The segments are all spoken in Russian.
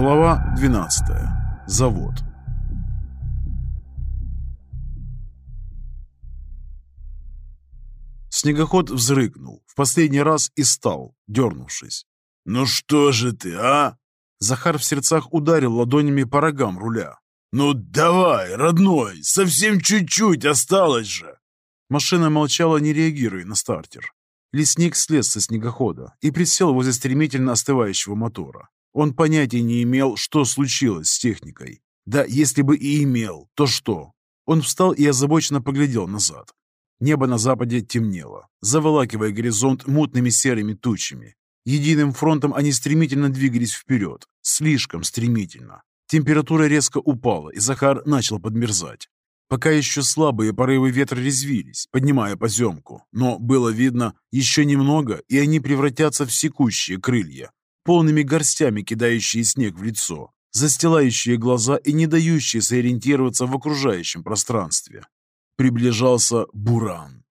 Глава 12. Завод. Снегоход взрыкнул в последний раз и стал, дернувшись. «Ну что же ты, а?» Захар в сердцах ударил ладонями по рогам руля. «Ну давай, родной, совсем чуть-чуть осталось же!» Машина молчала, не реагируя на стартер. Лесник слез со снегохода и присел возле стремительно остывающего мотора. Он понятия не имел, что случилось с техникой. Да если бы и имел, то что? Он встал и озабоченно поглядел назад. Небо на западе темнело, заволакивая горизонт мутными серыми тучами. Единым фронтом они стремительно двигались вперед, слишком стремительно. Температура резко упала, и Захар начал подмерзать. Пока еще слабые порывы ветра резвились, поднимая поземку, но было видно еще немного, и они превратятся в секущие крылья, полными горстями кидающие снег в лицо, застилающие глаза и не дающие сориентироваться в окружающем пространстве. Приближался Буран.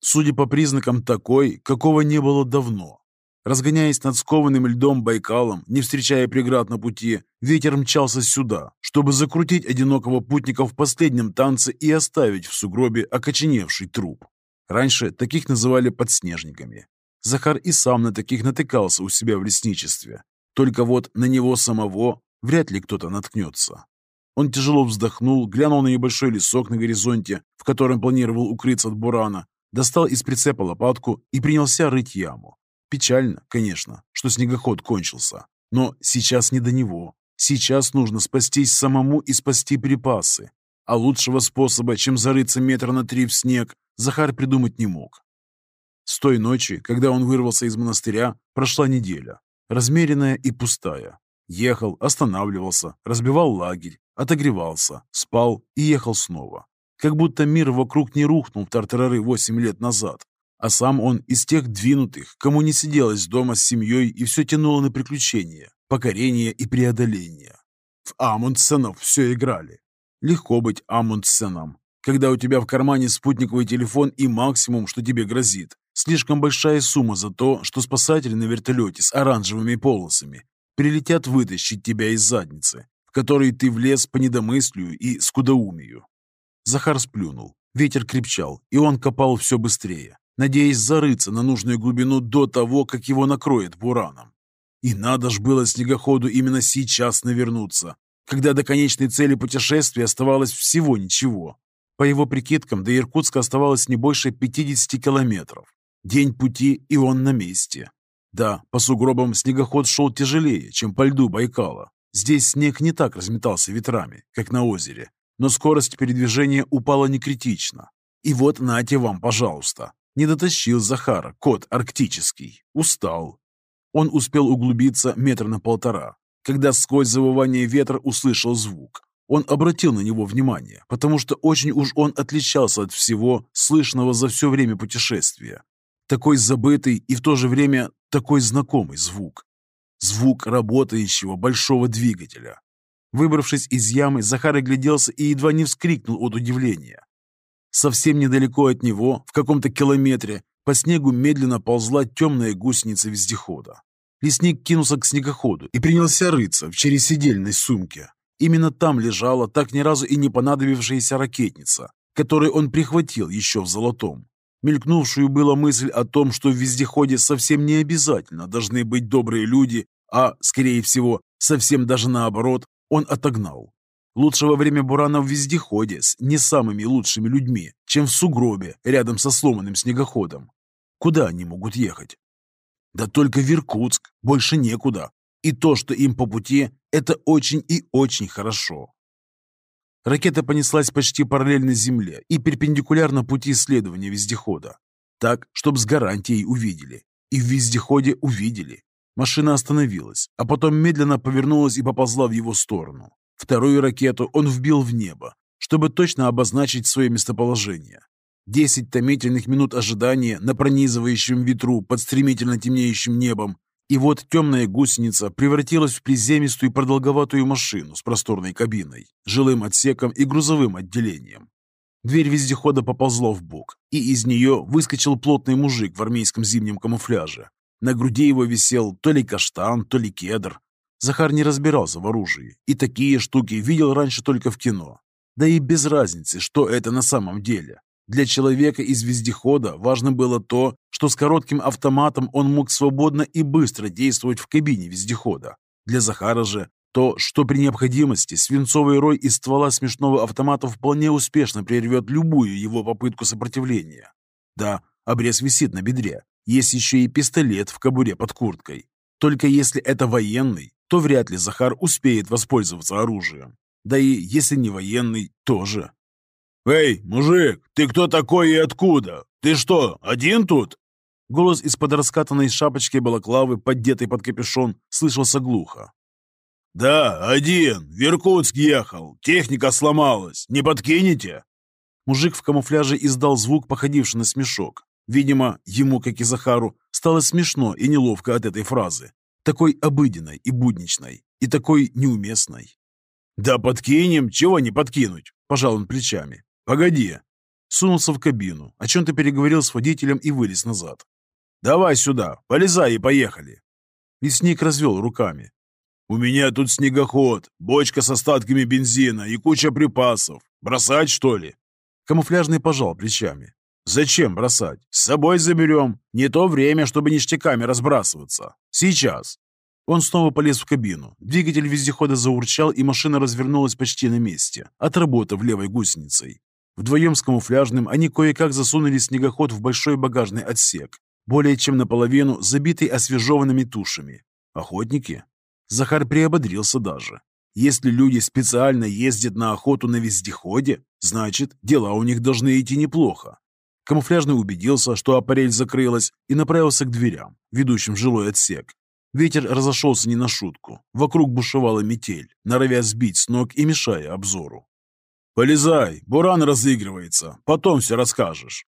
Судя по признакам такой, какого не было давно. Разгоняясь над скованным льдом Байкалом, не встречая преград на пути, ветер мчался сюда, чтобы закрутить одинокого путника в последнем танце и оставить в сугробе окоченевший труп. Раньше таких называли подснежниками. Захар и сам на таких натыкался у себя в лесничестве. Только вот на него самого вряд ли кто-то наткнется. Он тяжело вздохнул, глянул на небольшой лесок на горизонте, в котором планировал укрыться от бурана, достал из прицепа лопатку и принялся рыть яму. Печально, конечно, что снегоход кончился. Но сейчас не до него. Сейчас нужно спастись самому и спасти припасы. А лучшего способа, чем зарыться метра на три в снег, Захар придумать не мог. С той ночи, когда он вырвался из монастыря, прошла неделя. Размеренная и пустая. Ехал, останавливался, разбивал лагерь, отогревался, спал и ехал снова. Как будто мир вокруг не рухнул в тартарары восемь лет назад, а сам он из тех двинутых, кому не сиделось дома с семьей и все тянуло на приключения, покорение и преодоление. В Амундсенов все играли. Легко быть Амундсеном, когда у тебя в кармане спутниковый телефон и максимум, что тебе грозит. Слишком большая сумма за то, что спасатели на вертолете с оранжевыми полосами прилетят вытащить тебя из задницы, в которой ты влез по недомыслию и скудоумию. Захар сплюнул. Ветер крепчал, и он копал все быстрее надеясь зарыться на нужную глубину до того, как его накроет бураном. И надо ж было снегоходу именно сейчас навернуться, когда до конечной цели путешествия оставалось всего ничего. По его прикидкам, до Иркутска оставалось не больше 50 километров. День пути, и он на месте. Да, по сугробам снегоход шел тяжелее, чем по льду Байкала. Здесь снег не так разметался ветрами, как на озере, но скорость передвижения упала не критично. И вот нате вам, пожалуйста, не дотащил Захара, кот арктический. Устал. Он успел углубиться метр на полтора, когда сквозь завывание ветра услышал звук. Он обратил на него внимание, потому что очень уж он отличался от всего, слышного за все время путешествия. Такой забытый и в то же время такой знакомый звук. Звук работающего большого двигателя. Выбравшись из ямы, Захар огляделся и едва не вскрикнул от удивления. Совсем недалеко от него, в каком-то километре, по снегу медленно ползла темная гусеница вездехода. Лесник кинулся к снегоходу и принялся рыться в чересидельной сумке. Именно там лежала так ни разу и не понадобившаяся ракетница, которую он прихватил еще в золотом. Мелькнувшую была мысль о том, что в вездеходе совсем не обязательно должны быть добрые люди, а, скорее всего, совсем даже наоборот, он отогнал. Лучше во время бурана в вездеходе с не самыми лучшими людьми, чем в сугробе рядом со сломанным снегоходом. Куда они могут ехать? Да только в Иркутск, больше некуда. И то, что им по пути, это очень и очень хорошо. Ракета понеслась почти параллельно Земле и перпендикулярно пути исследования вездехода. Так, чтобы с гарантией увидели. И в вездеходе увидели. Машина остановилась, а потом медленно повернулась и поползла в его сторону. Вторую ракету он вбил в небо, чтобы точно обозначить свое местоположение. Десять томительных минут ожидания на пронизывающем ветру под стремительно темнеющим небом, и вот темная гусеница превратилась в приземистую продолговатую машину с просторной кабиной, жилым отсеком и грузовым отделением. Дверь вездехода поползла в бок, и из нее выскочил плотный мужик в армейском зимнем камуфляже. На груди его висел то ли каштан, то ли кедр, Захар не разбирался в оружии, и такие штуки видел раньше только в кино. Да и без разницы, что это на самом деле. Для человека из вездехода важно было то, что с коротким автоматом он мог свободно и быстро действовать в кабине вездехода. Для Захара же то, что при необходимости свинцовый рой из ствола смешного автомата вполне успешно прервет любую его попытку сопротивления. Да, обрез висит на бедре. Есть еще и пистолет в кобуре под курткой. Только если это военный, то вряд ли Захар успеет воспользоваться оружием. Да и если не военный, тоже. «Эй, мужик, ты кто такой и откуда? Ты что, один тут?» Голос из-под раскатанной шапочки балаклавы, поддетой под капюшон, слышался глухо. «Да, один. В Иркутск ехал. Техника сломалась. Не подкинете?» Мужик в камуфляже издал звук, походивший на смешок. Видимо, ему, как и Захару, стало смешно и неловко от этой фразы. Такой обыденной и будничной, и такой неуместной. «Да подкинем, чего не подкинуть?» – пожал он плечами. «Погоди». Сунулся в кабину, о чем-то переговорил с водителем и вылез назад. «Давай сюда, полезай и поехали». Лесник развел руками. «У меня тут снегоход, бочка с остатками бензина и куча припасов. Бросать, что ли?» Камуфляжный пожал плечами. «Зачем бросать? С собой заберем. Не то время, чтобы ништяками разбрасываться. Сейчас». Он снова полез в кабину. Двигатель вездехода заурчал, и машина развернулась почти на месте, отработав левой гусеницей. Вдвоем с камуфляжным они кое-как засунули снегоход в большой багажный отсек, более чем наполовину забитый освежеванными тушами. Охотники? Захар приободрился даже. Если люди специально ездят на охоту на вездеходе, значит, дела у них должны идти неплохо. Камуфляжный убедился, что аппарель закрылась, и направился к дверям, ведущим в жилой отсек. Ветер разошелся не на шутку. Вокруг бушевала метель, норовя сбить с ног и мешая обзору. «Полезай, буран разыгрывается, потом все расскажешь».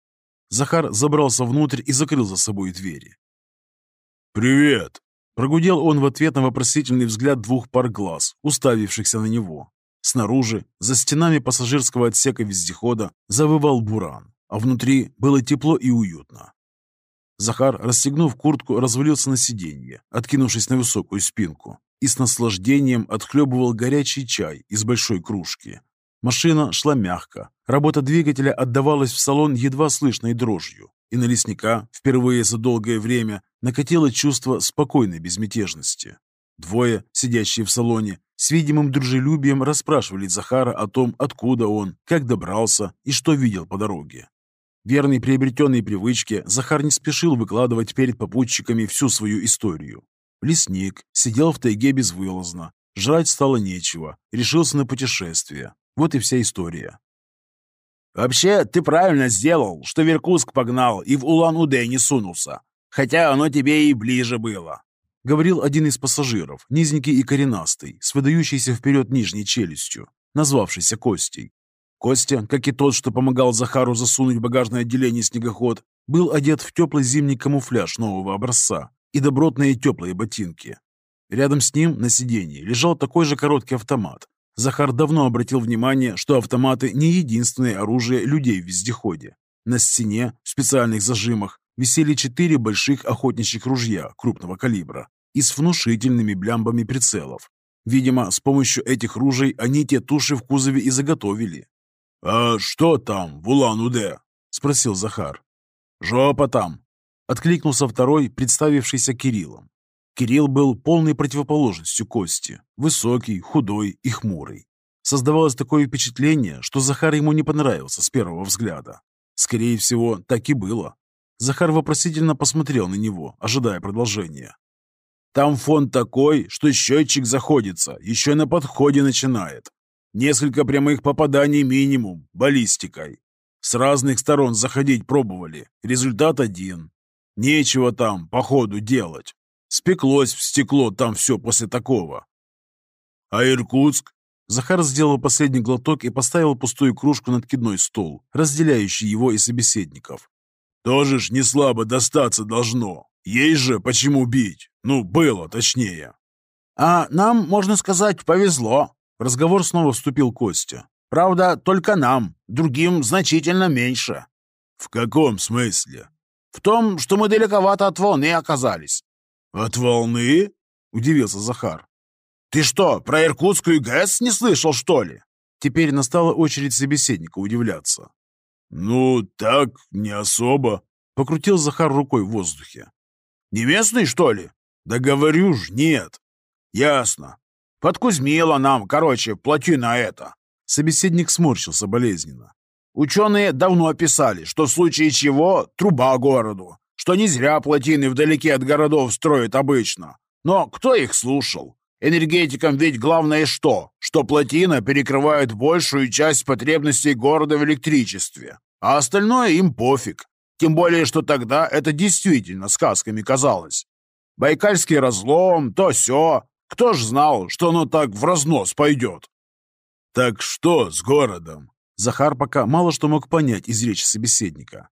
Захар забрался внутрь и закрыл за собой двери. «Привет!» Прогудел он в ответ на вопросительный взгляд двух пар глаз, уставившихся на него. Снаружи, за стенами пассажирского отсека вездехода, завывал буран, а внутри было тепло и уютно. Захар, расстегнув куртку, развалился на сиденье, откинувшись на высокую спинку, и с наслаждением отхлебывал горячий чай из большой кружки. Машина шла мягко, работа двигателя отдавалась в салон едва слышной дрожью, и на лесника впервые за долгое время накатило чувство спокойной безмятежности. Двое, сидящие в салоне, с видимым дружелюбием расспрашивали Захара о том, откуда он, как добрался и что видел по дороге. Верный приобретенной привычке, Захар не спешил выкладывать перед попутчиками всю свою историю. Лесник сидел в тайге безвылазно, жрать стало нечего, решился на путешествие. Вот и вся история. «Вообще, ты правильно сделал, что в Иркутск погнал и в Улан-Удэ не сунулся. Хотя оно тебе и ближе было», — говорил один из пассажиров, низенький и коренастый, с выдающейся вперед нижней челюстью, назвавшийся Костей. Костя, как и тот, что помогал Захару засунуть в багажное отделение снегоход, был одет в теплый зимний камуфляж нового образца и добротные теплые ботинки. Рядом с ним на сиденье лежал такой же короткий автомат, Захар давно обратил внимание, что автоматы не единственное оружие людей в вездеходе. На стене, в специальных зажимах, висели четыре больших охотничьих ружья крупного калибра и с внушительными блямбами прицелов. Видимо, с помощью этих ружей они те туши в кузове и заготовили. «А что там, в Улан-Удэ?» – спросил Захар. «Жопа там!» – откликнулся второй, представившийся Кириллом. Кирилл был полной противоположностью Кости, высокий, худой и хмурый. Создавалось такое впечатление, что Захар ему не понравился с первого взгляда. Скорее всего, так и было. Захар вопросительно посмотрел на него, ожидая продолжения. «Там фон такой, что счетчик заходится, еще на подходе начинает. Несколько прямых попаданий минимум, баллистикой. С разных сторон заходить пробовали, результат один. Нечего там, по ходу, делать. Спеклось в стекло там все после такого. А Иркутск? Захар сделал последний глоток и поставил пустую кружку на откидной стол, разделяющий его и собеседников. Тоже ж не слабо достаться должно. Ей же почему бить? Ну, было точнее. А нам, можно сказать, повезло. В разговор снова вступил Костя. Правда, только нам, другим значительно меньше. В каком смысле? В том, что мы далековато от волны оказались. «От волны?» – удивился Захар. Ты что, про Иркутскую ГЭС не слышал, что ли?» Теперь настала очередь собеседника удивляться. «Ну, так, не особо», — покрутил Захар рукой в воздухе. «Не местный, что ли?» «Да говорю ж, нет». «Ясно. Подкузмила нам, короче, плотина это». Собеседник сморщился болезненно. Ученые давно описали, что в случае чего труба городу, что не зря плотины вдалеке от городов строят обычно. Но кто их слушал? Энергетикам ведь главное что? Что плотина перекрывает большую часть потребностей города в электричестве, а остальное им пофиг. Тем более, что тогда это действительно сказками казалось. Байкальский разлом, то все. Кто ж знал, что оно так в разнос пойдет? «Так что с городом?» Захар пока мало что мог понять из речи собеседника.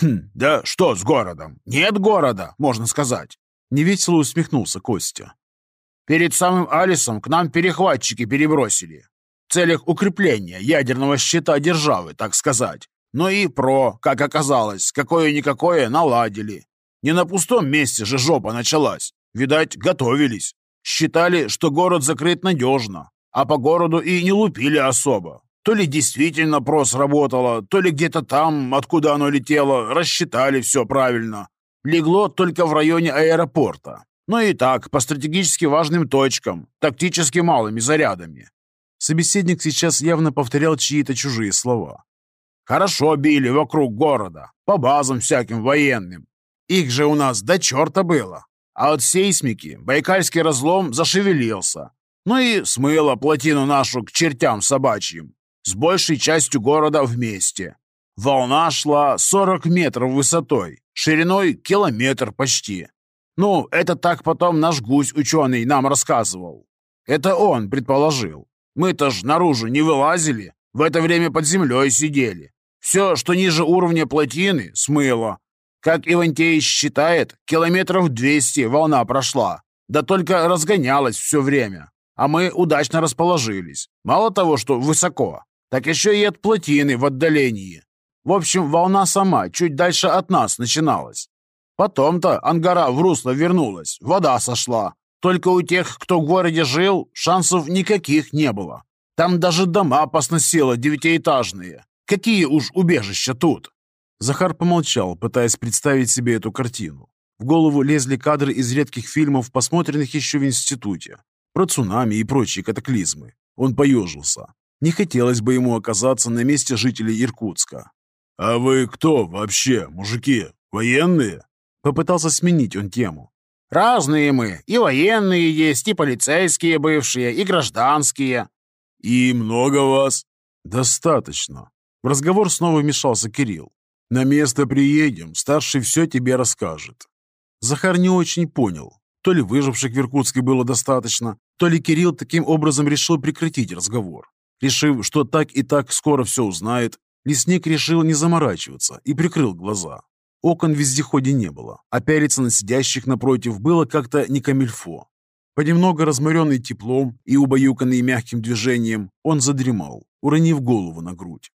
«Хм, да что с городом? Нет города, можно сказать!» Невесело усмехнулся Костя. «Перед самым Алисом к нам перехватчики перебросили. В целях укрепления ядерного щита державы, так сказать. Но и про, как оказалось, какое-никакое наладили. Не на пустом месте же жопа началась. Видать, готовились. Считали, что город закрыт надежно, а по городу и не лупили особо. То ли действительно прос работало, то ли где-то там, откуда оно летело, рассчитали все правильно. Легло только в районе аэропорта. Но и так, по стратегически важным точкам, тактически малыми зарядами. Собеседник сейчас явно повторял чьи-то чужие слова. Хорошо били вокруг города, по базам всяким военным. Их же у нас до черта было. А от сейсмики Байкальский разлом зашевелился, ну и смыло плотину нашу к чертям собачьим, с большей частью города вместе. Волна шла 40 метров высотой, шириной километр почти. Ну, это так потом наш гусь ученый нам рассказывал. Это он предположил. Мы-то ж наружу не вылазили, в это время под землей сидели. Все, что ниже уровня плотины, смыло. Как Ивантеич считает, километров 200 волна прошла. Да только разгонялась все время а мы удачно расположились. Мало того, что высоко, так еще и от плотины в отдалении. В общем, волна сама чуть дальше от нас начиналась. Потом-то ангара в русло вернулась, вода сошла. Только у тех, кто в городе жил, шансов никаких не было. Там даже дома посносило девятиэтажные. Какие уж убежища тут!» Захар помолчал, пытаясь представить себе эту картину. В голову лезли кадры из редких фильмов, посмотренных еще в институте про цунами и прочие катаклизмы. Он поежился. Не хотелось бы ему оказаться на месте жителей Иркутска. «А вы кто вообще, мужики? Военные?» Попытался сменить он тему. «Разные мы. И военные есть, и полицейские бывшие, и гражданские». «И много вас?» «Достаточно». В разговор снова вмешался Кирилл. «На место приедем, старший все тебе расскажет». Захар не очень понял, то ли выживших в Иркутске было достаточно, то ли Кирилл таким образом решил прекратить разговор. Решив, что так и так скоро все узнает, лесник решил не заморачиваться и прикрыл глаза. Окон в вездеходе не было, а пялиться на сидящих напротив было как-то не камильфо. Понемногу разморенный теплом и убаюканный мягким движением, он задремал, уронив голову на грудь.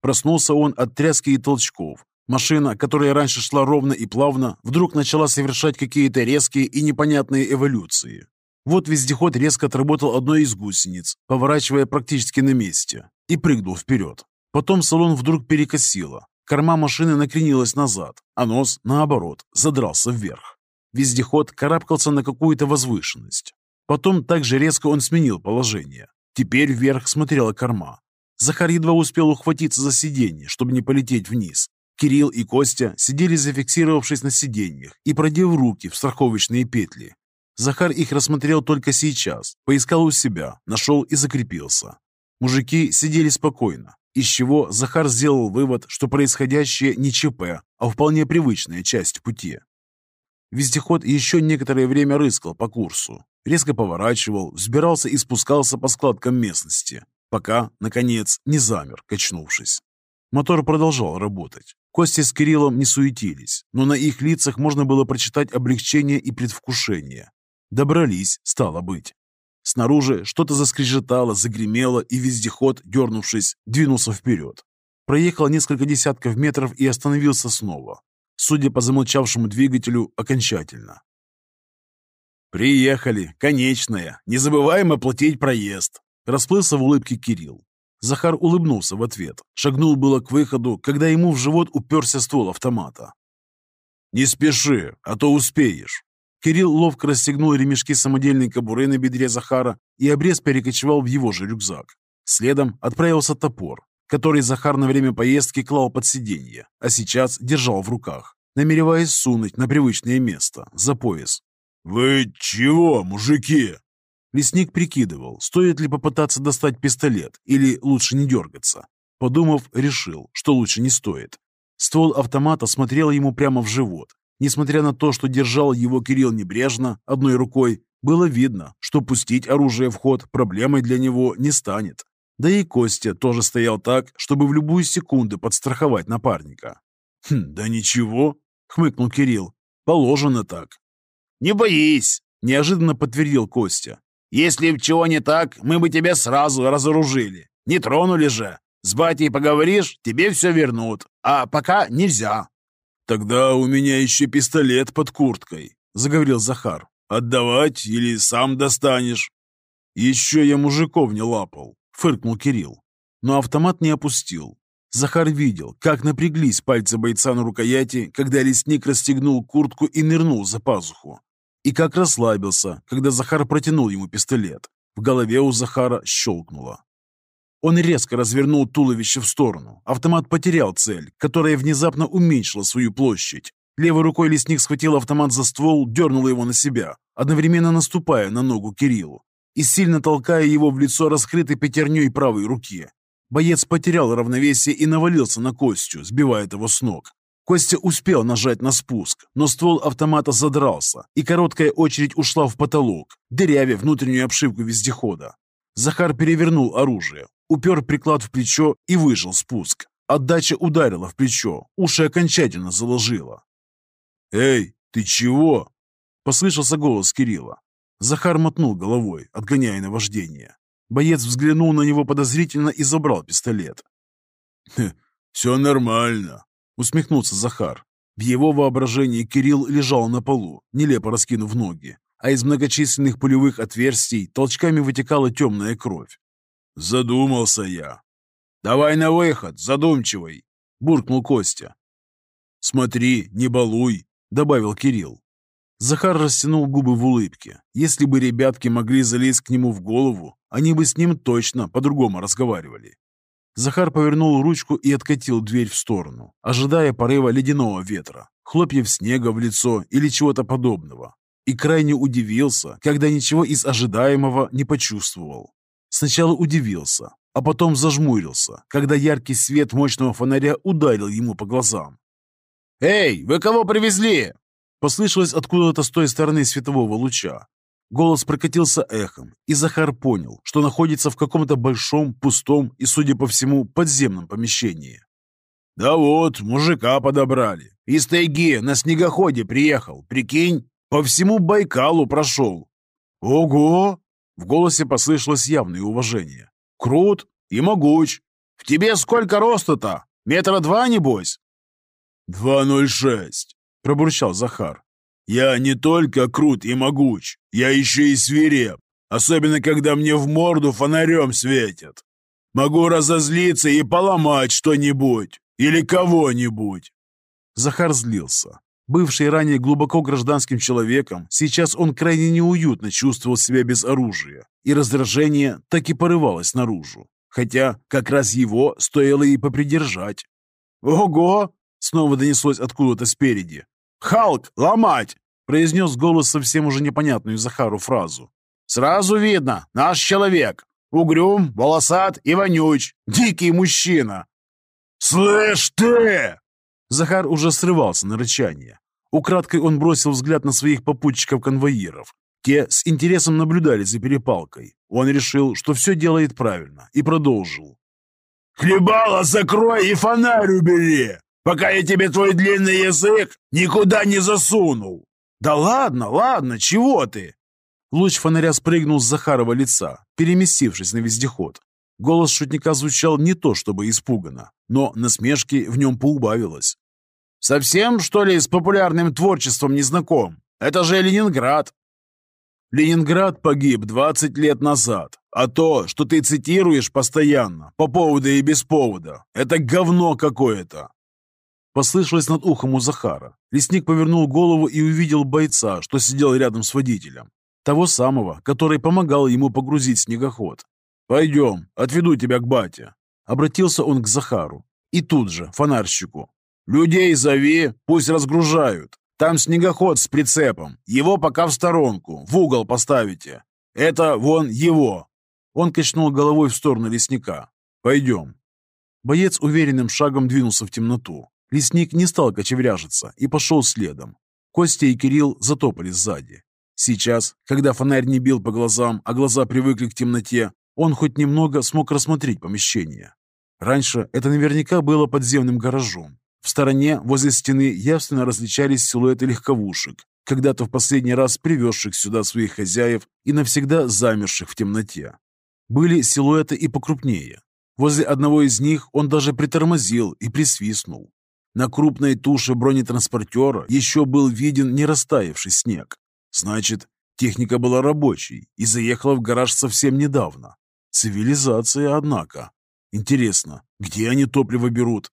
Проснулся он от тряски и толчков, Машина, которая раньше шла ровно и плавно, вдруг начала совершать какие-то резкие и непонятные эволюции. Вот вездеход резко отработал одной из гусениц, поворачивая практически на месте, и прыгнул вперед. Потом салон вдруг перекосило. Корма машины накренилась назад, а нос, наоборот, задрался вверх. Вездеход карабкался на какую-то возвышенность. Потом также резко он сменил положение. Теперь вверх смотрела корма. Захар едва успел ухватиться за сиденье, чтобы не полететь вниз, Кирилл и Костя сидели зафиксировавшись на сиденьях и продев руки в страховочные петли. Захар их рассмотрел только сейчас, поискал у себя, нашел и закрепился. Мужики сидели спокойно, из чего Захар сделал вывод, что происходящее не ЧП, а вполне привычная часть пути. Вездеход еще некоторое время рыскал по курсу, резко поворачивал, взбирался и спускался по складкам местности, пока, наконец, не замер, качнувшись. Мотор продолжал работать. Костя с Кириллом не суетились, но на их лицах можно было прочитать облегчение и предвкушение. Добрались, стало быть. Снаружи что-то заскрежетало, загремело, и вездеход, дернувшись, двинулся вперед. Проехал несколько десятков метров и остановился снова. Судя по замолчавшему двигателю, окончательно. «Приехали, конечная. Не забываем оплатить проезд». Расплылся в улыбке Кирилл. Захар улыбнулся в ответ. Шагнул было к выходу, когда ему в живот уперся ствол автомата. «Не спеши, а то успеешь». Кирилл ловко расстегнул ремешки самодельной кобуры на бедре Захара и обрез перекочевал в его же рюкзак. Следом отправился топор, который Захар на время поездки клал под сиденье, а сейчас держал в руках, намереваясь сунуть на привычное место, за пояс. «Вы чего, мужики?» Лесник прикидывал, стоит ли попытаться достать пистолет или лучше не дергаться. Подумав, решил, что лучше не стоит. Ствол автомата смотрел ему прямо в живот. Несмотря на то, что держал его Кирилл небрежно, одной рукой, было видно, что пустить оружие в ход проблемой для него не станет. Да и Костя тоже стоял так, чтобы в любую секунду подстраховать напарника. «Хм, «Да ничего», — хмыкнул Кирилл, — «положено так». «Не боись», — неожиданно подтвердил Костя. Если б чего не так, мы бы тебя сразу разоружили. Не тронули же. С батей поговоришь, тебе все вернут. А пока нельзя». «Тогда у меня еще пистолет под курткой», — заговорил Захар. «Отдавать или сам достанешь?» «Еще я мужиков не лапал», — фыркнул Кирилл. Но автомат не опустил. Захар видел, как напряглись пальцы бойца на рукояти, когда лесник расстегнул куртку и нырнул за пазуху. И как расслабился, когда Захар протянул ему пистолет. В голове у Захара щелкнуло. Он резко развернул туловище в сторону. Автомат потерял цель, которая внезапно уменьшила свою площадь. Левой рукой лесник схватил автомат за ствол, дернул его на себя, одновременно наступая на ногу Кириллу и сильно толкая его в лицо раскрытой пятерней правой руки. Боец потерял равновесие и навалился на Костю, сбивая его с ног. Костя успел нажать на спуск, но ствол автомата задрался, и короткая очередь ушла в потолок, дырявя внутреннюю обшивку вездехода. Захар перевернул оружие, упер приклад в плечо и выжил спуск. Отдача ударила в плечо, уши окончательно заложило. «Эй, ты чего?» — послышался голос Кирилла. Захар мотнул головой, отгоняя наваждение. Боец взглянул на него подозрительно и забрал пистолет. «Все нормально», усмехнулся Захар. В его воображении Кирилл лежал на полу, нелепо раскинув ноги, а из многочисленных пулевых отверстий толчками вытекала темная кровь. «Задумался я». «Давай на выход, задумчивый», — буркнул Костя. «Смотри, не балуй», — добавил Кирилл. Захар растянул губы в улыбке. Если бы ребятки могли залезть к нему в голову, они бы с ним точно по-другому разговаривали. Захар повернул ручку и откатил дверь в сторону, ожидая порыва ледяного ветра, хлопьев снега в лицо или чего-то подобного. И крайне удивился, когда ничего из ожидаемого не почувствовал. Сначала удивился, а потом зажмурился, когда яркий свет мощного фонаря ударил ему по глазам. «Эй, вы кого привезли?» Послышалось откуда-то с той стороны светового луча. Голос прокатился эхом, и Захар понял, что находится в каком-то большом, пустом и, судя по всему, подземном помещении. «Да вот, мужика подобрали. Из тайги на снегоходе приехал, прикинь, по всему Байкалу прошел». «Ого!» — в голосе послышалось явное уважение. «Крут и могуч. В тебе сколько роста-то? Метра два, небось?» «Два ноль шесть», — пробурчал Захар. Я не только крут и могуч, я еще и свиреп, особенно когда мне в морду фонарем светят. Могу разозлиться и поломать что-нибудь или кого-нибудь. Захар злился. Бывший ранее глубоко гражданским человеком, сейчас он крайне неуютно чувствовал себя без оружия, и раздражение так и порывалось наружу. Хотя как раз его стоило и попридержать. «Ого!» — снова донеслось откуда-то спереди. «Халк, ломать!» — произнес голос совсем уже непонятную Захару фразу. «Сразу видно, наш человек. Угрюм, волосат и вонюч. Дикий мужчина». «Слышь ты!» Захар уже срывался на рычание. Украдкой он бросил взгляд на своих попутчиков-конвоиров. Те с интересом наблюдали за перепалкой. Он решил, что все делает правильно, и продолжил. «Хлебало закрой и фонарь убери! пока я тебе твой длинный язык никуда не засунул!» «Да ладно, ладно, чего ты?» Луч фонаря спрыгнул с Захарова лица, переместившись на вездеход. Голос шутника звучал не то чтобы испуганно, но насмешки в нем поубавилось. «Совсем, что ли, с популярным творчеством не знаком? Это же Ленинград!» Ленинград погиб 20 лет назад, а то, что ты цитируешь постоянно, по поводу и без повода, это говно какое-то. Послышалось над ухом у Захара. Лесник повернул голову и увидел бойца, что сидел рядом с водителем. Того самого, который помогал ему погрузить снегоход. «Пойдем, отведу тебя к бате», — обратился он к Захару. И тут же фонарщику. «Людей зови, пусть разгружают. Там снегоход с прицепом. Его пока в сторонку, в угол поставите. Это вон его». Он качнул головой в сторону лесника. «Пойдем». Боец уверенным шагом двинулся в темноту. Лесник не стал кочевряжиться и пошел следом. Костя и Кирилл затопали сзади. Сейчас, когда фонарь не бил по глазам, а глаза привыкли к темноте, он хоть немного смог рассмотреть помещение. Раньше это наверняка было подземным гаражом. В стороне, возле стены, явственно различались силуэты легковушек, когда-то в последний раз привезших сюда своих хозяев и навсегда замерших в темноте. Были силуэты и покрупнее. Возле одного из них он даже притормозил и присвистнул. На крупной туше бронетранспортера еще был виден не растаявший снег. Значит, техника была рабочей и заехала в гараж совсем недавно. Цивилизация, однако. Интересно, где они топливо берут?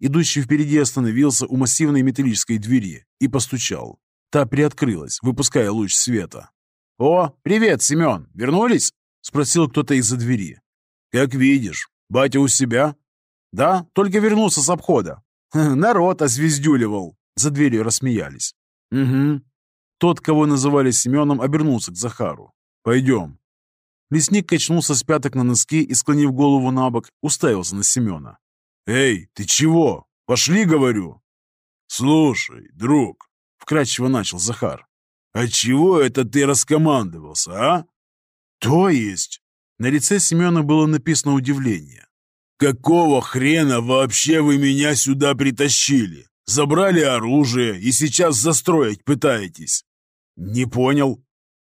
Идущий впереди остановился у массивной металлической двери и постучал. Та приоткрылась, выпуская луч света. «О, привет, Семен! Вернулись?» — спросил кто-то из-за двери. «Как видишь, батя у себя?» «Да, только вернулся с обхода. Народ озвездюливал. За дверью рассмеялись. Угу. Тот, кого называли Семеном, обернулся к Захару. Пойдем. Лесник качнулся с пяток на носки и, склонив голову на бок, уставился на Семена. «Эй, ты чего? Пошли, говорю!» «Слушай, друг», — вкратчиво начал Захар, «а чего это ты раскомандовался, а?» «То есть?» На лице Семена было написано удивление. «Какого хрена вообще вы меня сюда притащили? Забрали оружие и сейчас застроить пытаетесь?» «Не понял».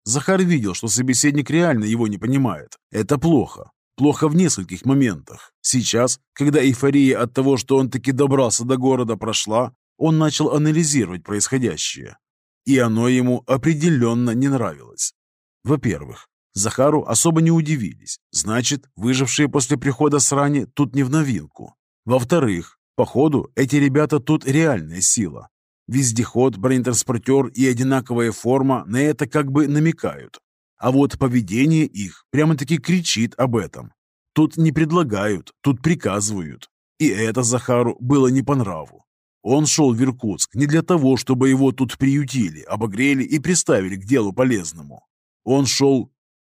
Захар видел, что собеседник реально его не понимает. Это плохо. Плохо в нескольких моментах. Сейчас, когда эйфория от того, что он таки добрался до города, прошла, он начал анализировать происходящее. И оно ему определенно не нравилось. Во-первых, Захару особо не удивились. Значит, выжившие после прихода срани тут не в новинку. Во-вторых, походу, эти ребята тут реальная сила. Вездеход, бронетранспортер и одинаковая форма на это как бы намекают. А вот поведение их прямо-таки кричит об этом. Тут не предлагают, тут приказывают. И это Захару было не по нраву. Он шел в Иркутск не для того, чтобы его тут приютили, обогрели и приставили к делу полезному. Он шел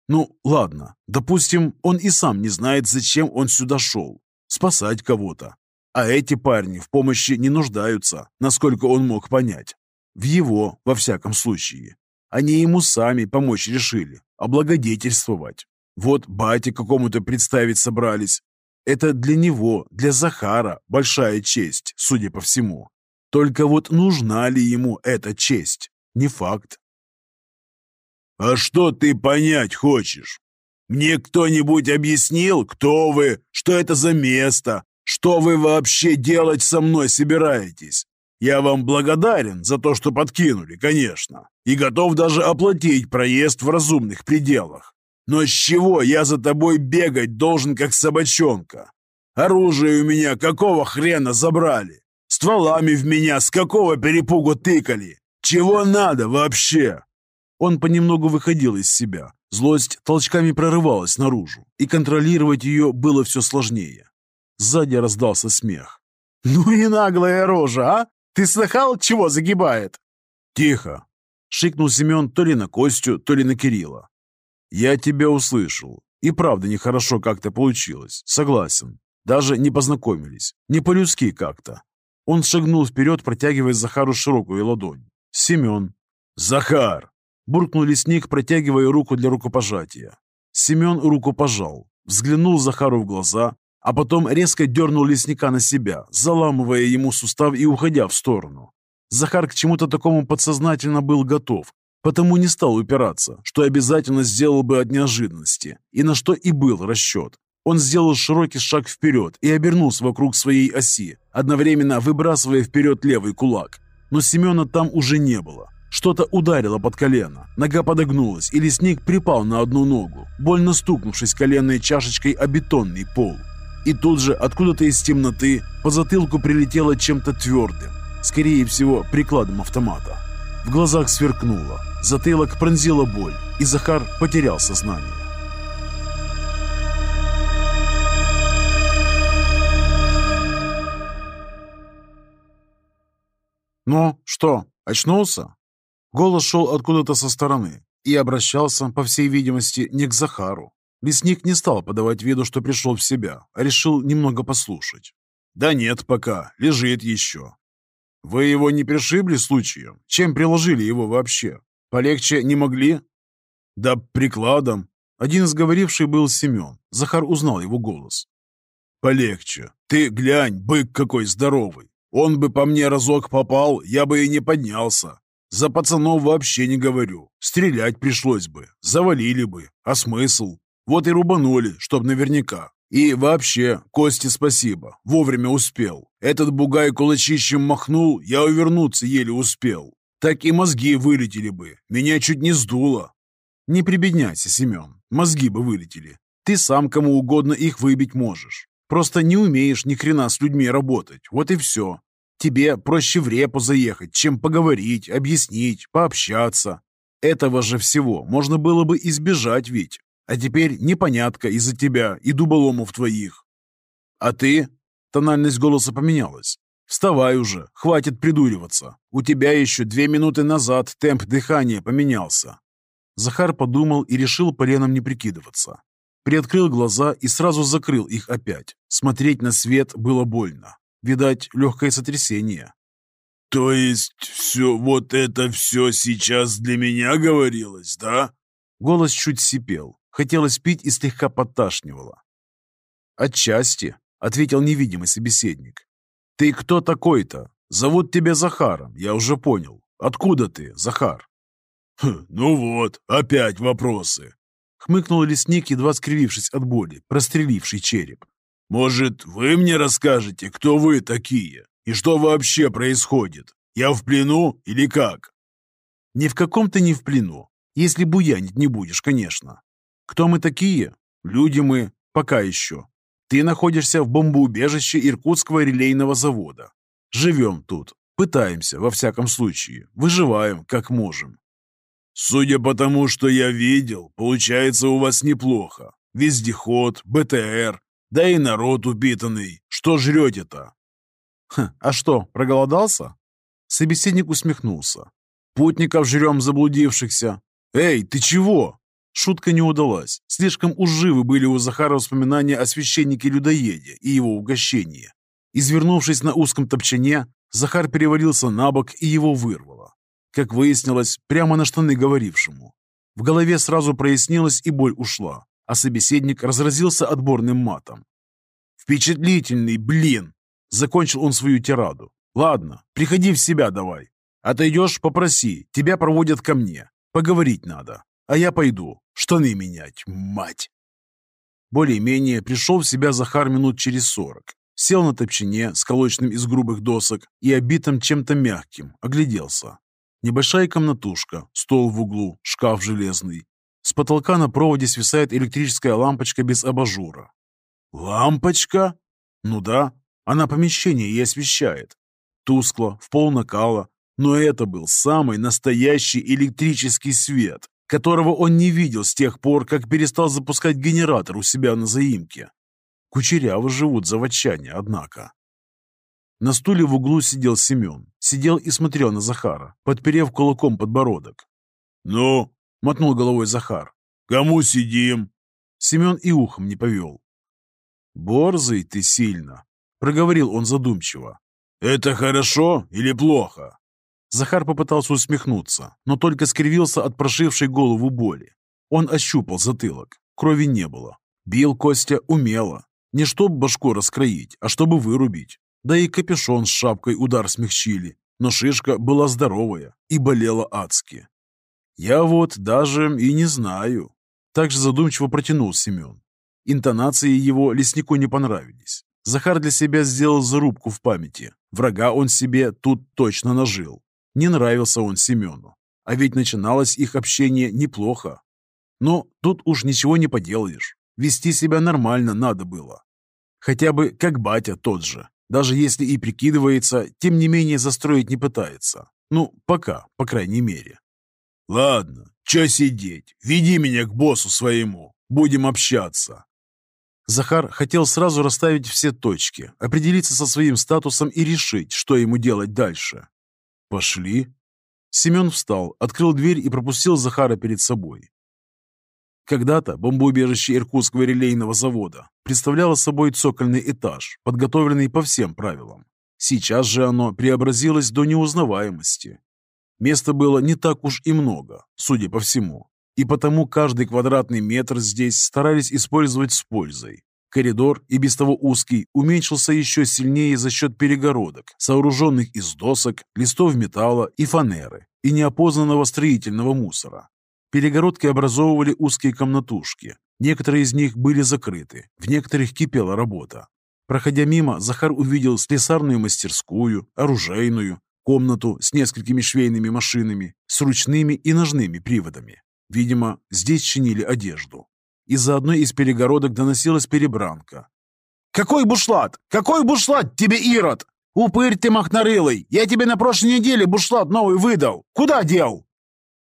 ну, ладно, допустим, он и сам не знает, зачем он сюда шел. Спасать кого-то. А эти парни в помощи не нуждаются, насколько он мог понять. В его, во всяком случае. Они ему сами помочь решили, облагодетельствовать. Вот батя какому-то представить собрались. Это для него, для Захара, большая честь, судя по всему. Только вот нужна ли ему эта честь? Не факт. «А что ты понять хочешь? Мне кто-нибудь объяснил, кто вы, что это за место, что вы вообще делать со мной собираетесь? Я вам благодарен за то, что подкинули, конечно, и готов даже оплатить проезд в разумных пределах. Но с чего я за тобой бегать должен, как собачонка? Оружие у меня какого хрена забрали? Стволами в меня с какого перепугу тыкали? Чего надо вообще?» Он понемногу выходил из себя. Злость толчками прорывалась наружу, и контролировать ее было все сложнее. Сзади раздался смех. «Ну и наглая рожа, а! Ты слыхал, чего загибает?» «Тихо!» — шикнул Семен то ли на Костю, то ли на Кирилла. «Я тебя услышал. И правда нехорошо как-то получилось. Согласен. Даже не познакомились. Не по-людски как-то». Он шагнул вперед, протягивая Захару широкую ладонь. «Семен». «Захар!» буркнул лесник, протягивая руку для рукопожатия. Семен руку пожал, взглянул Захару в глаза, а потом резко дернул лесника на себя, заламывая ему сустав и уходя в сторону. Захар к чему-то такому подсознательно был готов, потому не стал упираться, что обязательно сделал бы от неожиданности, и на что и был расчет. Он сделал широкий шаг вперед и обернулся вокруг своей оси, одновременно выбрасывая вперед левый кулак. Но Семена там уже не было. Что-то ударило под колено, нога подогнулась, и лесник припал на одну ногу, больно стукнувшись коленной чашечкой о бетонный пол. И тут же, откуда-то из темноты, по затылку прилетело чем-то твердым, скорее всего, прикладом автомата. В глазах сверкнуло, затылок пронзила боль, и Захар потерял сознание. «Ну, что, очнулся?» Голос шел откуда-то со стороны и обращался, по всей видимости, не к Захару. Лесник не стал подавать виду, что пришел в себя, а решил немного послушать. «Да нет пока, лежит еще». «Вы его не пришибли случаем? Чем приложили его вообще? Полегче не могли?» «Да прикладом». Один из говоривших был Семен. Захар узнал его голос. «Полегче. Ты глянь, бык какой здоровый. Он бы по мне разок попал, я бы и не поднялся. За пацанов вообще не говорю. Стрелять пришлось бы, завалили бы. А смысл? Вот и рубанули, чтоб наверняка. И вообще, Косте спасибо, вовремя успел. Этот бугай кулачищем махнул, я увернуться еле успел. Так и мозги вылетели бы, меня чуть не сдуло. Не прибедняйся, Семен, мозги бы вылетели. Ты сам кому угодно их выбить можешь. Просто не умеешь ни хрена с людьми работать, вот и все. Тебе проще в репу заехать, чем поговорить, объяснить, пообщаться. Этого же всего можно было бы избежать ведь. А теперь непонятка из-за тебя и дуболомов твоих. А ты? Тональность голоса поменялась. Вставай уже, хватит придуриваться. У тебя еще две минуты назад темп дыхания поменялся. Захар подумал и решил поленом не прикидываться. Приоткрыл глаза и сразу закрыл их опять. Смотреть на свет было больно. Видать, легкое сотрясение. «То есть все вот это все сейчас для меня говорилось, да?» Голос чуть сипел. Хотелось пить и слегка подташнивало. «Отчасти», — ответил невидимый собеседник. «Ты кто такой-то? Зовут тебя Захаром, я уже понял. Откуда ты, Захар?» «Хм, «Ну вот, опять вопросы», — хмыкнул лесник, едва скривившись от боли, простреливший череп. «Может, вы мне расскажете, кто вы такие и что вообще происходит? Я в плену или как?» «Ни в каком ты не в плену, если буянить не будешь, конечно. Кто мы такие? Люди мы, пока еще. Ты находишься в бомбоубежище Иркутского релейного завода. Живем тут, пытаемся, во всяком случае, выживаем, как можем. Судя по тому, что я видел, получается у вас неплохо. Вездеход, БТР, да и народ упитанный. Что жрете-то?» «А что, проголодался?» Собеседник усмехнулся. «Путников жрем заблудившихся. Эй, ты чего?» Шутка не удалась. Слишком уж живы были у Захара воспоминания о священнике-людоеде и его угощении. Извернувшись на узком топчане, Захар перевалился на бок и его вырвало. Как выяснилось, прямо на штаны говорившему. В голове сразу прояснилось и боль ушла а собеседник разразился отборным матом. «Впечатлительный, блин!» Закончил он свою тираду. «Ладно, приходи в себя давай. Отойдешь, попроси, тебя проводят ко мне. Поговорить надо. А я пойду. Штаны менять, мать!» Более-менее пришел в себя Захар минут через сорок. Сел на топчине, сколоченным из грубых досок и обитым чем-то мягким, огляделся. Небольшая комнатушка, стол в углу, шкаф железный, с потолка на проводе свисает электрическая лампочка без абажура. «Лампочка?» «Ну да, она помещение и освещает. Тускло, в пол накала, но это был самый настоящий электрический свет, которого он не видел с тех пор, как перестал запускать генератор у себя на заимке. Кучерявы живут заводчане, однако. На стуле в углу сидел Семен. Сидел и смотрел на Захара, подперев кулаком подбородок. «Ну, — мотнул головой Захар. «Кому сидим?» Семен и ухом не повел. «Борзый ты сильно», — проговорил он задумчиво. «Это хорошо или плохо?» Захар попытался усмехнуться, но только скривился от прошившей голову боли. Он ощупал затылок. Крови не было. Бил Костя умело. Не чтобы башку раскроить, а чтобы вырубить. Да и капюшон с шапкой удар смягчили. Но шишка была здоровая и болела адски. «Я вот даже и не знаю», — также задумчиво протянул Семен. Интонации его леснику не понравились. Захар для себя сделал зарубку в памяти. Врага он себе тут точно нажил. Не нравился он Семену. А ведь начиналось их общение неплохо. Но тут уж ничего не поделаешь. Вести себя нормально надо было. Хотя бы как батя тот же. Даже если и прикидывается, тем не менее застроить не пытается. Ну, пока, по крайней мере. «Ладно, чё сидеть? Веди меня к боссу своему. Будем общаться». Захар хотел сразу расставить все точки, определиться со своим статусом и решить, что ему делать дальше. «Пошли». Семен встал, открыл дверь и пропустил Захара перед собой. Когда-то бомбоубежище Иркутского релейного завода представляло собой цокольный этаж, подготовленный по всем правилам. Сейчас же оно преобразилось до неузнаваемости. Места было не так уж и много, судя по всему, и потому каждый квадратный метр здесь старались использовать с пользой. Коридор, и без того узкий, уменьшился еще сильнее за счет перегородок, сооруженных из досок, листов металла и фанеры, и неопознанного строительного мусора. Перегородки образовывали узкие комнатушки. Некоторые из них были закрыты, в некоторых кипела работа. Проходя мимо, Захар увидел слесарную мастерскую, оружейную, комнату с несколькими швейными машинами, с ручными и ножными приводами. Видимо, здесь чинили одежду. Из-за одной из перегородок доносилась перебранка. «Какой бушлат? Какой бушлат тебе, Ирод? Упырь ты махнарылый! Я тебе на прошлой неделе бушлат новый выдал! Куда дел?»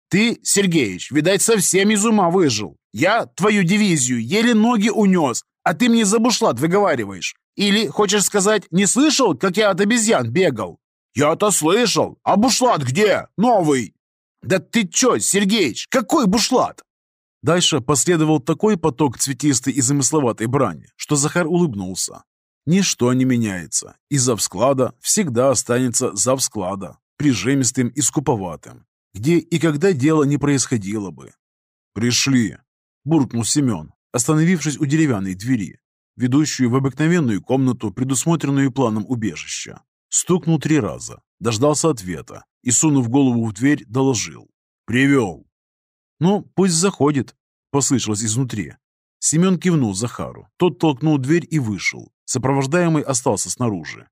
«Ты, Сергеич, видать, совсем из ума выжил. Я твою дивизию еле ноги унес, а ты мне за бушлат выговариваешь. Или, хочешь сказать, не слышал, как я от обезьян бегал?» «Я-то слышал. А бушлат где? Новый?» «Да ты чё, Сергеич, какой бушлат?» Дальше последовал такой поток цветистой и замысловатой брани, что Захар улыбнулся. Ничто не меняется, и завсклада всегда останется завсклада, прижемистым и скуповатым, где и когда дело не происходило бы. «Пришли!» – буркнул Семен, остановившись у деревянной двери, ведущую в обыкновенную комнату, предусмотренную планом убежища. Стукнул три раза, дождался ответа и, сунув голову в дверь, доложил. «Привел!» «Ну, пусть заходит», — послышалось изнутри. Семен кивнул Захару. Тот толкнул дверь и вышел. Сопровождаемый остался снаружи.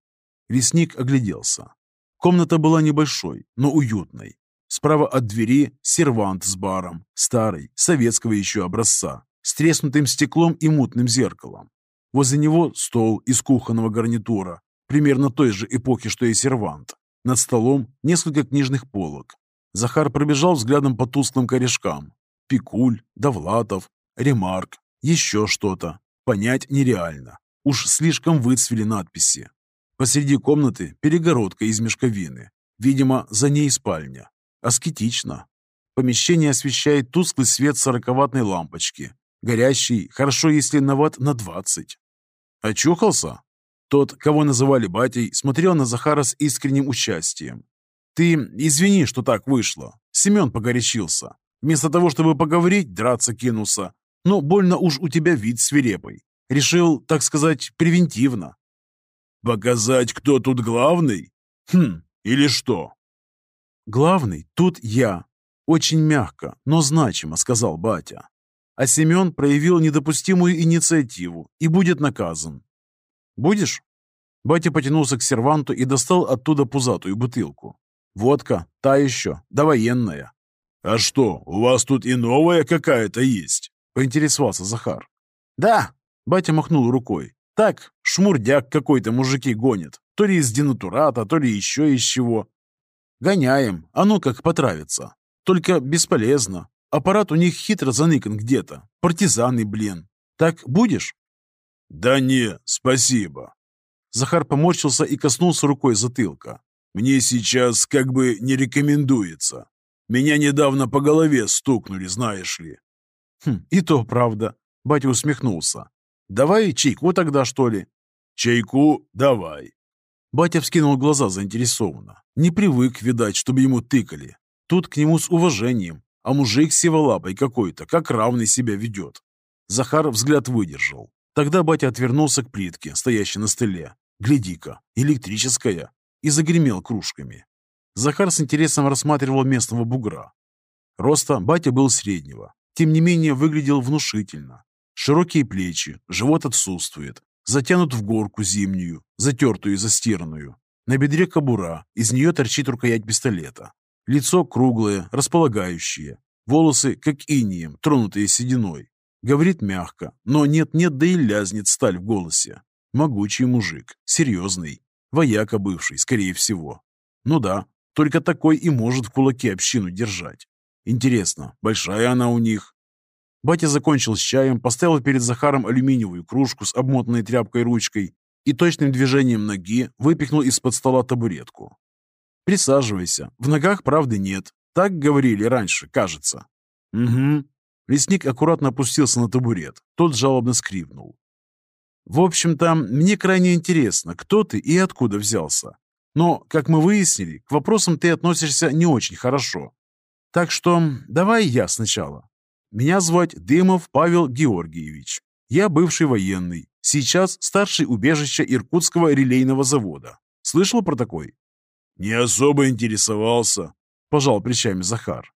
Лесник огляделся. Комната была небольшой, но уютной. Справа от двери сервант с баром, старый, советского еще образца, с треснутым стеклом и мутным зеркалом. Возле него стол из кухонного гарнитура, примерно той же эпохи, что и сервант. Над столом несколько книжных полок, Захар пробежал взглядом по тусклым корешкам. Пикуль, Довлатов, Ремарк, еще что-то. Понять нереально. Уж слишком выцвели надписи. Посреди комнаты перегородка из мешковины. Видимо, за ней спальня. Аскетично. Помещение освещает тусклый свет сороковатной лампочки. Горящий, хорошо если на ватт на двадцать. Очухался? Тот, кого называли батей, смотрел на Захара с искренним участием. Ты извини, что так вышло. Семен погорячился. Вместо того, чтобы поговорить, драться кинулся. Но больно уж у тебя вид свирепый. Решил, так сказать, превентивно. Показать, кто тут главный? Хм, или что? Главный тут я. Очень мягко, но значимо, сказал батя. А Семен проявил недопустимую инициативу и будет наказан. Будешь? Батя потянулся к серванту и достал оттуда пузатую бутылку. Водка, та еще, довоенная. «А что, у вас тут и новая какая-то есть?» — поинтересовался Захар. «Да», — батя махнул рукой. «Так, шмурдяк какой-то мужики гонят. То ли из денатурата, то ли еще из чего. Гоняем, а ну как потравится. Только бесполезно. Аппарат у них хитро заныкан где-то. Партизаны, блин. Так будешь?» «Да не, спасибо». Захар поморщился и коснулся рукой затылка. Мне сейчас как бы не рекомендуется. Меня недавно по голове стукнули, знаешь ли». «Хм, и то правда», — батя усмехнулся. «Давай чайку тогда, что ли?» «Чайку давай». Батя вскинул глаза заинтересованно. Не привык, видать, чтобы ему тыкали. Тут к нему с уважением, а мужик сиволапой какой-то, как равный себя ведет. Захар взгляд выдержал. Тогда батя отвернулся к плитке, стоящей на столе. Гляди-ка, электрическая и загремел кружками. Захар с интересом рассматривал местного бугра. Роста батя был среднего, тем не менее выглядел внушительно. Широкие плечи, живот отсутствует, затянут в горку зимнюю, затертую и застиранную. На бедре кобура, из нее торчит рукоять пистолета. Лицо круглое, располагающее. Волосы, как инием, тронутые сединой. Говорит мягко, но нет-нет, да и лязнет сталь в голосе. Могучий мужик, серьезный, вояка бывший, скорее всего. Ну да, только такой и может в кулаке общину держать. Интересно, большая она у них? Батя закончил с чаем, поставил перед Захаром алюминиевую кружку с обмотанной тряпкой ручкой и точным движением ноги выпихнул из-под стола табуретку. «Присаживайся. В ногах правды нет. Так говорили раньше, кажется». «Угу». Лесник аккуратно опустился на табурет. Тот жалобно скрипнул. «В общем-то, мне крайне интересно, кто ты и откуда взялся. Но, как мы выяснили, к вопросам ты относишься не очень хорошо. Так что давай я сначала. Меня звать Дымов Павел Георгиевич. Я бывший военный, сейчас старший убежище Иркутского релейного завода. Слышал про такой? Не особо интересовался, пожал плечами Захар.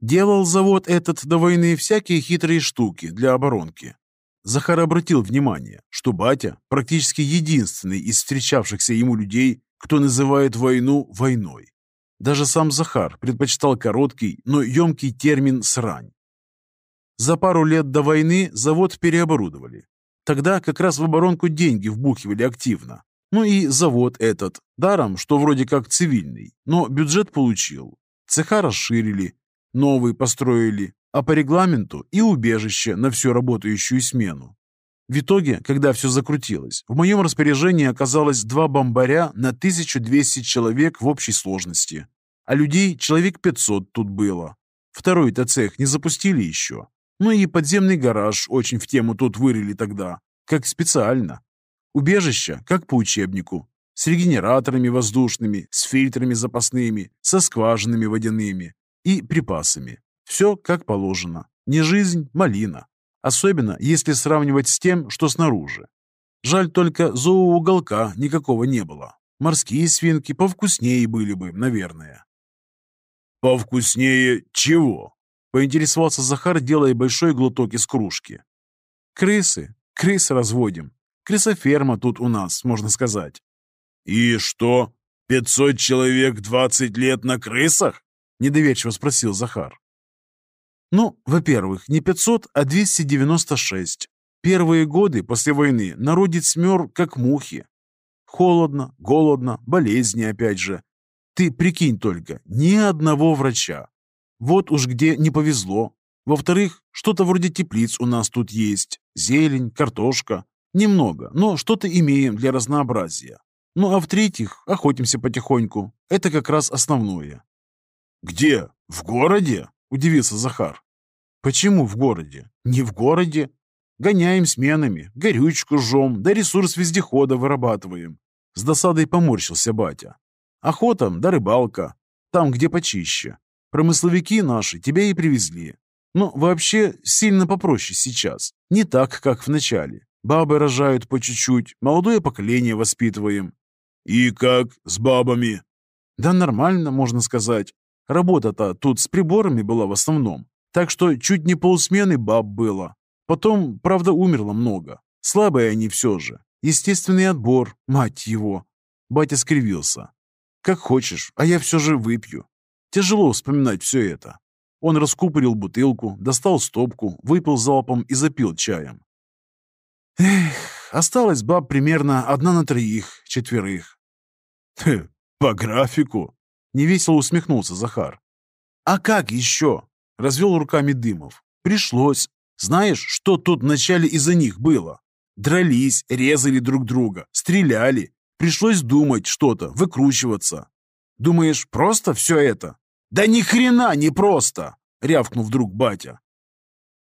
Делал завод этот до войны всякие хитрые штуки для оборонки. Захар обратил внимание, что батя практически единственный из встречавшихся ему людей, кто называет войну войной. Даже сам Захар предпочитал короткий, но емкий термин «срань». За пару лет до войны завод переоборудовали. Тогда как раз в оборонку деньги вбухивали активно. Ну и завод этот, даром, что вроде как цивильный, но бюджет получил. Цеха расширили, новый построили, а по регламенту и убежище на всю работающую смену. В итоге, когда все закрутилось, в моем распоряжении оказалось два бомбаря на 1200 человек в общей сложности. А людей человек 500 тут было. Второй-то цех не запустили еще. Ну и подземный гараж очень в тему тут вырыли тогда. Как специально. Убежище, как по учебнику. С регенераторами воздушными, с фильтрами запасными, со скважинами водяными и припасами. Все как положено. Не жизнь, малина. Особенно, если сравнивать с тем, что снаружи. Жаль только зооуголка никакого не было. Морские свинки повкуснее были бы, наверное. «Повкуснее чего?» — поинтересовался Захар, делая большой глоток из кружки. «Крысы. Крысы разводим. Крысоферма тут у нас, можно сказать». «И что, пятьсот человек двадцать лет на крысах?» — недоверчиво спросил Захар. Ну, во-первых, не 500, а 296. Первые годы после войны народец смер, как мухи. Холодно, голодно, болезни опять же. Ты прикинь только, ни одного врача. Вот уж где не повезло. Во-вторых, что-то вроде теплиц у нас тут есть. Зелень, картошка. Немного, но что-то имеем для разнообразия. Ну а в-третьих, охотимся потихоньку. Это как раз основное. «Где? В городе?» – удивился Захар. Почему в городе? Не в городе. Гоняем сменами, горючку жжем, да ресурс вездехода вырабатываем. С досадой поморщился батя. Охота да рыбалка. Там, где почище. Промысловики наши тебя и привезли. Но вообще сильно попроще сейчас. Не так, как в начале. Бабы рожают по чуть-чуть, молодое поколение воспитываем. И как с бабами? Да нормально, можно сказать. Работа-то тут с приборами была в основном. Так что чуть не полсмены баб было. Потом, правда, умерло много. Слабые они все же. Естественный отбор, мать его. Батя скривился. Как хочешь, а я все же выпью. Тяжело вспоминать все это. Он раскупорил бутылку, достал стопку, выпил залпом и запил чаем. Эх, осталось баб примерно одна на троих, четверых. по графику? Невесело усмехнулся Захар. А как еще? Развел руками Дымов. Пришлось. Знаешь, что тут вначале из-за них было? Дрались, резали друг друга, стреляли. Пришлось думать что-то, выкручиваться. Думаешь, просто все это? Да ни хрена не просто! Рявкнул вдруг батя.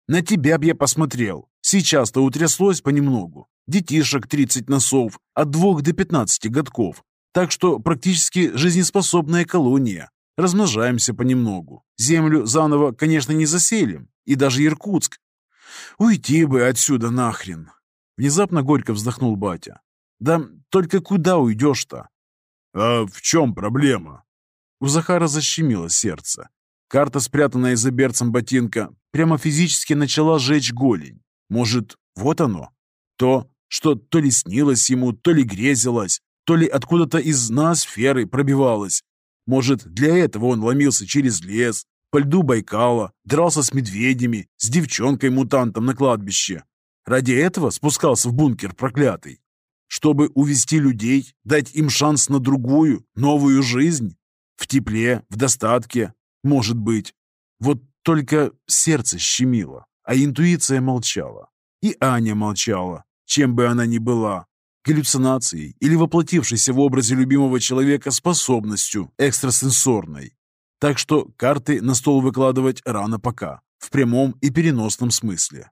На тебя б я посмотрел. Сейчас-то утряслось понемногу. Детишек 30 носов, от двух до 15 годков. Так что практически жизнеспособная колония. Размножаемся понемногу. Землю заново, конечно, не заселим. И даже Иркутск. Уйти бы отсюда нахрен. Внезапно горько вздохнул батя. Да только куда уйдешь-то? А в чем проблема? У Захара защемило сердце. Карта, спрятанная за берцем ботинка, прямо физически начала жечь голень. Может, вот оно? То, что то ли снилось ему, то ли грезилось, то ли откуда-то из ноосферы пробивалось. Может, для этого он ломился через лес, по льду Байкала, дрался с медведями, с девчонкой-мутантом на кладбище. Ради этого спускался в бункер проклятый. Чтобы увести людей, дать им шанс на другую, новую жизнь. В тепле, в достатке, может быть. Вот только сердце щемило, а интуиция молчала. И Аня молчала, чем бы она ни была. Галлюцинацией или воплотившейся в образе любимого человека способностью экстрасенсорной. Так что карты на стол выкладывать рано пока, в прямом и переносном смысле.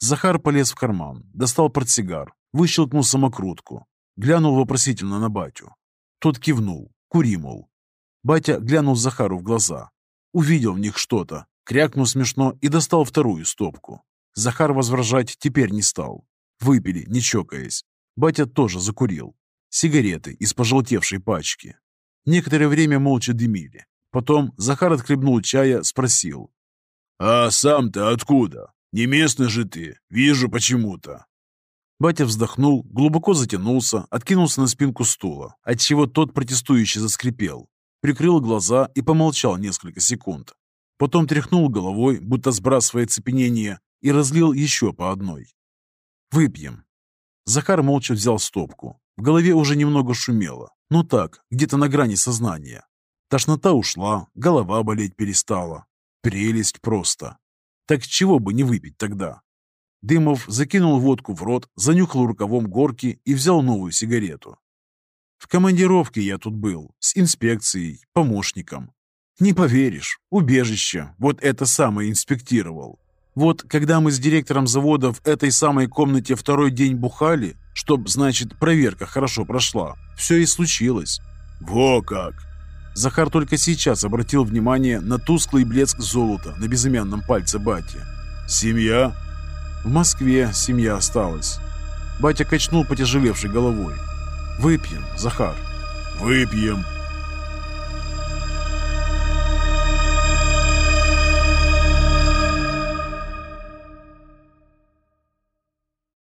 Захар полез в карман, достал портсигар, выщелкнул самокрутку, глянул вопросительно на батю. Тот кивнул, кури, мол. Батя глянул Захару в глаза, увидел в них что-то, крякнул смешно и достал вторую стопку. Захар возражать теперь не стал. Выпили, не чокаясь. Батя тоже закурил. Сигареты из пожелтевшей пачки. Некоторое время молча дымили. Потом Захар отхлебнул чая, спросил. «А сам-то откуда? Не местный же ты, вижу почему-то». Батя вздохнул, глубоко затянулся, откинулся на спинку стула, отчего тот протестующе заскрипел. Прикрыл глаза и помолчал несколько секунд. Потом тряхнул головой, будто сбрасывая цепенение, и разлил еще по одной. «Выпьем». Захар молча взял стопку. В голове уже немного шумело. Ну так, где-то на грани сознания. Тошнота ушла, голова болеть перестала. Прелесть просто. Так чего бы не выпить тогда? Дымов закинул водку в рот, занюхал рукавом горки и взял новую сигарету. В командировке я тут был, с инспекцией, помощником. Не поверишь, убежище, вот это самое инспектировал. Вот когда мы с директором завода в этой самой комнате второй день бухали, чтоб, значит, проверка хорошо прошла, все и случилось. Во как! Захар только сейчас обратил внимание на тусклый блеск золота на безымянном пальце бати. «Семья?» «В Москве семья осталась». Батя качнул потяжелевшей головой. «Выпьем, Захар». «Выпьем»,